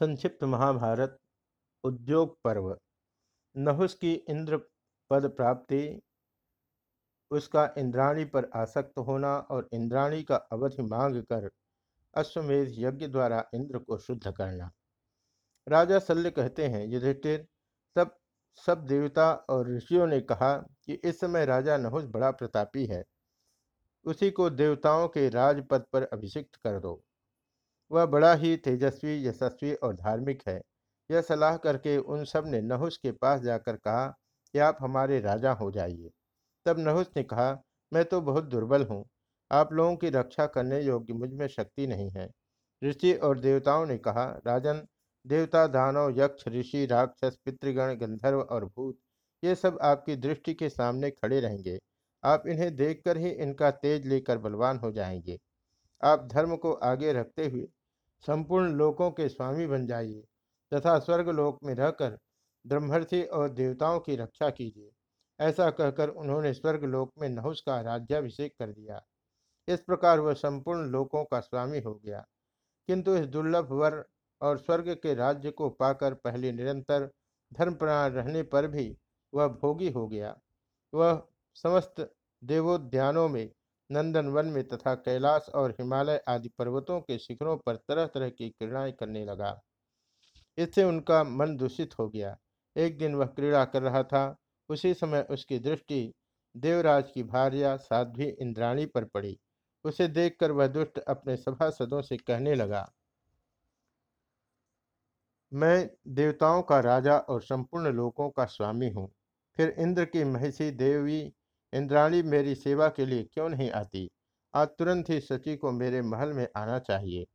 संक्षिप्त महाभारत, उद्योग पर्व। नहुस की इंद्र पद प्राप्ति। उसका इंद्राणी पर आसक्त होना और इंद्राणी का अवधि मांग कर अश्वमेध यज्ञ द्वारा इंद्र को शुद्ध करना। राजा शल्य कहते हैं, युधिष्ठिर तब सब देवता और ऋषियों ने कहा कि इस समय राजा नहुस बड़ा प्रतापी है। उसी को देवताओं के राजपद पर अभिषिक्त कर दो। वह बड़ा ही तेजस्वी, यशस्वी और धार्मिक है। यह सलाह करके उन सबने नहुस के पास जाकर कहा, कि आप हमारे राजा हो जाइए। तब नहुस ने कहा, मैं तो बहुत दुर्बल हूँ। आप लोगों की रक्षा करने योग्य मुझमें शक्ति नहीं है। ऋषि और देवताओं ने कहा, राजन, देवता, दानव, यक्ष, ऋषि, राक्षस, पितृगण, गंधर्व और भूत, ये सब आपकी दृष्टि के सामने खड़े रहेंगे। आप इन्हें देखकर ही इनका तेज लेकर बलवान हो जाएँगे। आप धर्म को आगे रखते हुए संपूर्ण लोकों के स्वामी बन जाइए तथा स्वर्गलोक में रहकर ब्रह्मर्थी और देवताओं की रक्षा कीजिए। ऐसा कहकर उन्होंने स्वर्गलोक में नहुस का राज्याभिषेक कर दिया। इस प्रकार वह संपूर्ण लोकों का स्वामी हो गया। किंतु इस दुर्लभ वर और स्वर्ग के राज्य को पाकर पहले निरंतर धर्म धर्मप्राण रहने पर भी वह भोगी हो गया। वह समस्त देवोद्यानों में नंदनवन में तथा कैलाश और हिमालय आदि पर्वतों के शिखरों पर तरह तरह की क्रीड़ाएँ करने लगा। इससे उनका मन दूषित हो गया। एक दिन वह क्रीड़ा कर रहा था। उसी समय उसकी दृष्टि देवराज की भार्या साध्वी इंद्राणी पर पड़ी। उसे देखकर वह दुष्ट अपने सभासदों से कहने लगा, मैं देवताओं का राजा और संपूर्ण लोकों का स्वामी हूँ। फिर इंद्र की महिषी देवी इंद्राणी मेरी सेवा के लिए क्यों नहीं आती? आज तुरंत ही सची को मेरे महल में आना चाहिए।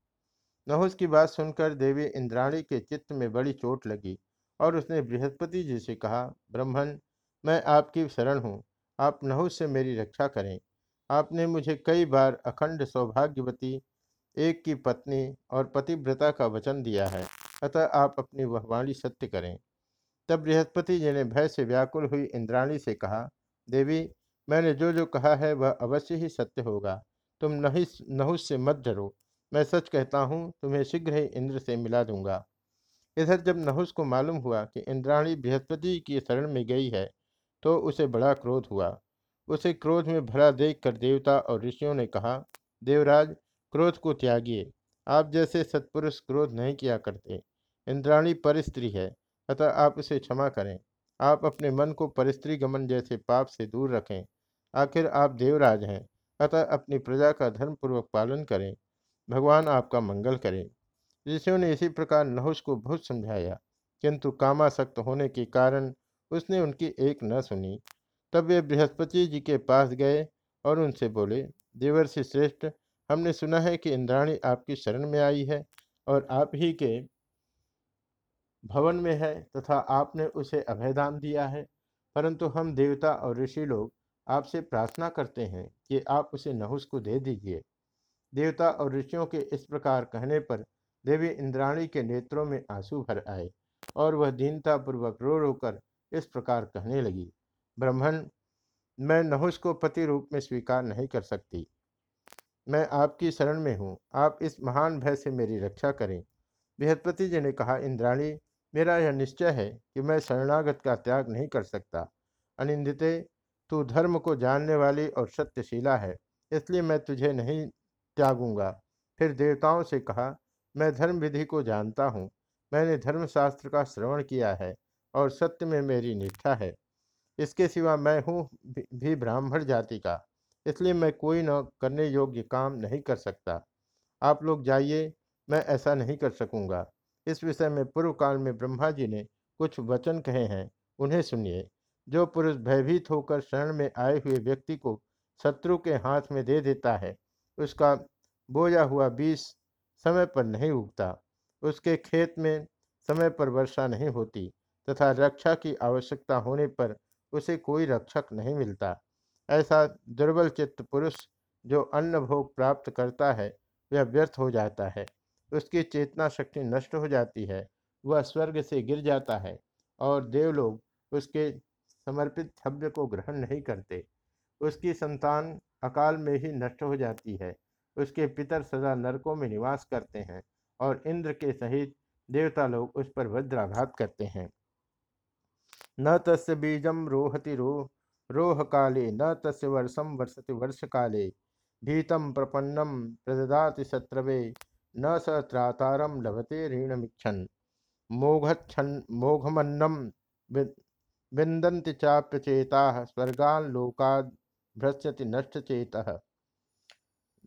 नहुस की बात सुनकर देवी इंद्राणी के चित्त में बड़ी चोट लगी और उसने बृहस्पति जी से कहा ब्रह्मण मैं आपकी शरण हूँ। आप नहुस से मेरी रक्षा करें। आपने मुझे कई बार अखंड सौभाग्यवती, एक की पत्नी और पतिव्रता का वचन दिया है। अतः आप अपनी वह वाणी सत्य करें। तब बृहस्पति जी ने भय से व्याकुल हुई इंद्राणी से कहा, देवी मैंने जो जो कहा है वह अवश्य ही सत्य होगा। तुम नहीं, नहुस से मत डरो। मैं सच कहता हूँ, तुम्हें शीघ्र ही इंद्र से मिला दूँगा। इधर जब नहुस को मालूम हुआ कि इंद्राणी बृहस्पति की शरण में गई है तो उसे बड़ा क्रोध हुआ। उसे क्रोध में भरा देखकर देवता और ऋषियों ने कहा, देवराज, क्रोध को त्यागिए। आप जैसे सत्पुरुष क्रोध नहीं किया करते। इंद्राणी परिस्त्री है, अतः आप उसे क्षमा करें। आप अपने मन को परिस्त्री गमन जैसे पाप से दूर रखें। आखिर आप देवराज हैं। अतः अपनी प्रजा का धर्मपूर्वक पालन करें। भगवान आपका मंगल करें। ऋषियों ने इसी प्रकार नहुष को बहुत समझाया, किंतु कामासक्त होने के कारण उसने उनकी एक न सुनी। तब वे बृहस्पति जी के पास गए और उनसे बोले, देवर्षि श्रेष्ठ, हमने सुना है कि इंद्राणी आपकी शरण में आई है और आप ही के भवन में है तथा आपने उसे अभयदान दिया है। परंतु हम देवता और ऋषि लोग आपसे प्रार्थना करते हैं कि आप उसे नहुस को दे दीजिए। देवता और ऋषियों के इस प्रकार कहने पर देवी इंद्राणी के नेत्रों में आँसू भर आए और वह दीनतापूर्वक रो रो कर इस प्रकार कहने लगी, ब्रह्मण, मैं नहुस को पति रूप में स्वीकार नहीं कर सकती। मैं आपकी शरण में हूँ। आप इस महान भय से मेरी रक्षा करें। बृहस्पति जी ने कहा, इंद्राणी, मेरा यह निश्चय है कि मैं शरणागत का त्याग नहीं कर सकता। अनिंदिते तू धर्म को जानने वाली और सत्यशीला है, इसलिए मैं तुझे नहीं त्यागूँगा। फिर देवताओं से कहा, मैं धर्म विधि को जानता हूँ, मैंने धर्मशास्त्र का श्रवण किया है और सत्य में मेरी निष्ठा है। इसके सिवा मैं हूँ भी ब्राह्मण जाति का, इसलिए मैं कोई न करने योग्य काम नहीं कर सकता। आप लोग जाइए, मैं ऐसा नहीं कर सकूँगा। इस विषय में पूर्व काल में ब्रह्मा जी ने कुछ वचन कहे हैं, उन्हें सुनिए। जो पुरुष भयभीत होकर शरण में आए हुए व्यक्ति को शत्रु के हाथ में दे देता है, उसका बोया हुआ बीज समय पर नहीं उगता, उसके खेत में समय पर वर्षा नहीं होती तथा रक्षा की आवश्यकता होने पर उसे कोई रक्षक नहीं मिलता। ऐसा दुर्बल चित्त पुरुष जो अन्न भोग प्राप्त करता है, वह व्यर्थ हो जाता है, उसकी चेतना शक्ति नष्ट हो जाती है, वह स्वर्ग से गिर जाता है और देवलोग उसके समर्पित छव्य को ग्रहण नहीं करते। उसकी संतान अकाल में ही नष्ट हो जाती है। उसके पितर सदा नरकों में निवास करते हैं और इंद्र के सहित देवता लोग उस पर वज्राघात करते हैं। न तस्य बीजम रोहति रो रोह काले न तस्य वर्षम वर्षति वर्ष काले भीतम प्रपन्नम प्रददाति शत्रवे, न स त्रातारम लभते ऋणमिक्षन मोघच्छन मोघमन्नम विंदन्ति चाप्यचेता, स्वर्गान लोकाद भ्रश्यति नष्टचेतः।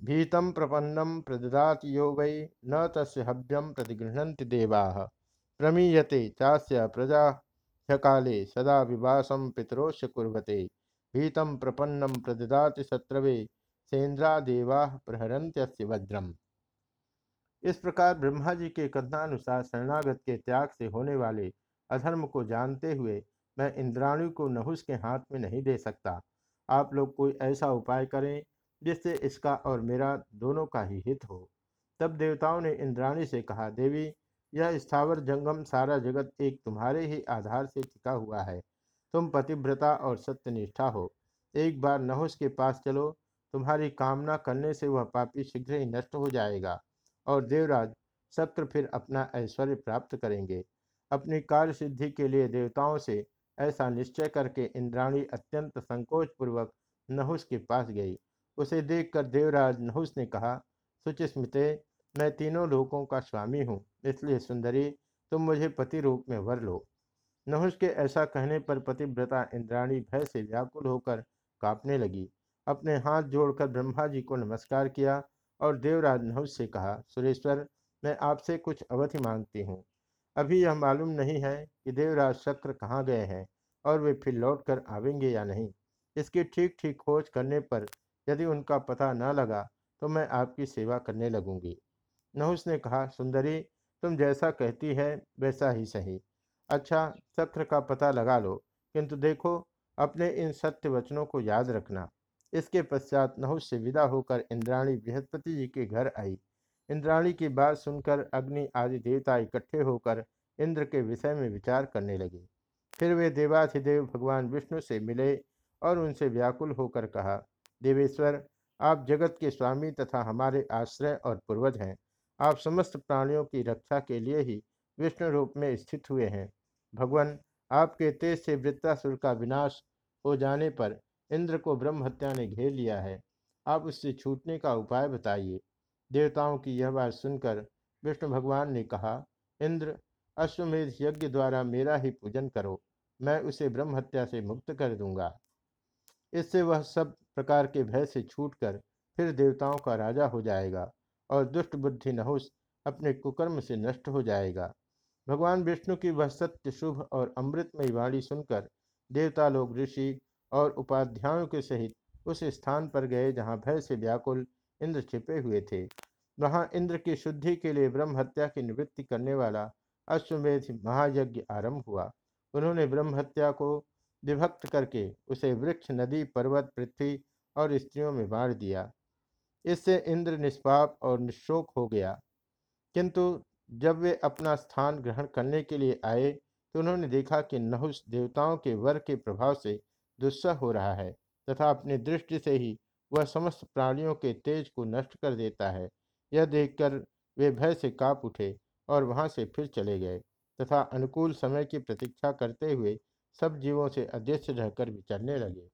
भीतं प्रपन्नं प्रददाति यो वै, न तस्य हव्यं प्रतिगृह्णन्ति देवाः। प्रमीयते चास्य प्रजा ह्यकाले सदा विवासं पितरोश्च कुर्वते भीतं प्रपन्नं प्रददाति शत्रवे सेन्द्रा देवा प्रहरन्त्यस्य वज्रम। इस प्रकार ब्रह्मा जी के कथनानुसार शरणागत के त्याग से होने वाले अधर्म को जानते हुए मैं इंद्राणी को नहुस के हाथ में नहीं दे सकता। आप लोग कोई ऐसा उपाय करें, जिससे इसका और मेरा दोनों का ही हित हो। तब देवताओं ने इंद्राणी से कहा, देवी, यह स्थावर जंगम सारा जगत एक तुम्हारे ही आधार से टिका हुआ है। तुम पतिव्रता और सत्यनिष्ठा हो। एक बार नहुस के पास चलो, तुम्हारी कामना करने से वह पापी शीघ्र ही नष्ट हो जाएगा और देवराज शक्र फिर अपना ऐश्वर्य प्राप्त करेंगे। अपनी कार्य सिद्धि के लिए देवताओं से ऐसा निश्चय करके इंद्राणी अत्यंत संकोच पूर्वक नहुस के पास गई। उसे देखकर देवराज नहुस ने कहा सुचिस्मिते मैं तीनों लोकों का स्वामी हूँ, इसलिए सुंदरी, तुम मुझे पति रूप में वर लो नहुस के ऐसा कहने पर पतिव्रता इंद्राणी भय से व्याकुल होकर कांपने लगी। अपने हाथ जोड़कर ब्रह्मा जी को नमस्कार किया और देवराज नहुस से कहा, सुरेश्वर, मैं आपसे कुछ अवधि मांगती हूँ। अभी यह मालूम नहीं है कि देवराज शक्र कहाँ गए हैं और वे फिर लौट कर आवेंगे या नहीं। इसकी ठीक ठीक खोज करने पर यदि उनका पता न लगा तो मैं आपकी सेवा करने लगूँगी। नहुस ने कहा, सुंदरी, तुम जैसा कहती है, वैसा ही सही। अच्छा शक्र का पता लगा लो, किंतु देखो, अपने इन सत्य वचनों को याद रखना। इसके पश्चात नहुस से विदा होकर इंद्राणी बृहस्पति जी के घर आई। इंद्राणी की बात सुनकर अग्नि आदि देवता इकट्ठे होकर इंद्र के विषय में विचार करने लगे। फिर वे देवाधिदेव भगवान विष्णु से मिले और उनसे व्याकुल होकर कहा, देवेश्वर, आप जगत के स्वामी तथा हमारे आश्रय और पूर्वज हैं। आप समस्त प्राणियों की रक्षा के लिए ही विष्णु रूप में स्थित हुए हैं। भगवान, आपके तेज से वृत्तासुर का विनाश हो जाने पर इंद्र को ब्रह्म हत्या ने घेर लिया है। आप उससे छूटने का उपाय बताइए। देवताओं की यह बात सुनकर विष्णु भगवान ने कहा, इंद्र, अश्वमेध यज्ञ द्वारा मेरा ही पूजन करो, मैं उसे ब्रह्म हत्या से मुक्त कर दूँगा। इससे वह सब प्रकार के भय से छूटकर फिर देवताओं का राजा हो जाएगा और दुष्ट बुद्धि नहुस अपने कुकर्म से नष्ट हो जाएगा। भगवान विष्णु की वह सत्य शुभ और अमृतमयी वाणी सुनकर देवता लोग ऋषि और उपाध्यायों के सहित उस स्थान पर गए जहाँ भय से व्याकुल इंद्र छिपे हुए थे। वहाँ इंद्र की शुद्धि के लिए ब्रह्म हत्या की निवृत्ति करने वाला अश्वमेध महायज्ञ आरंभ हुआ। उन्होंने ब्रह्म हत्या को विभक्त करके उसे वृक्ष, नदी, पर्वत, पृथ्वी और स्त्रियों में बांट दिया। इससे इंद्र निष्पाप और निशोक हो गया। किंतु जब वे अपना स्थान ग्रहण करने के लिए आए तो उन्होंने देखा कि नहुस देवताओं के वर के प्रभाव से दुस्सह हो रहा है तथा अपनी दृष्टि से ही वह समस्त प्राणियों के तेज को नष्ट कर देता है। यह देखकर वे भय से काप उठे और वहाँ से फिर चले गए तथा अनुकूल समय की प्रतीक्षा करते हुए सब जीवों से अध्यक्ष रहकर विचरने लगे।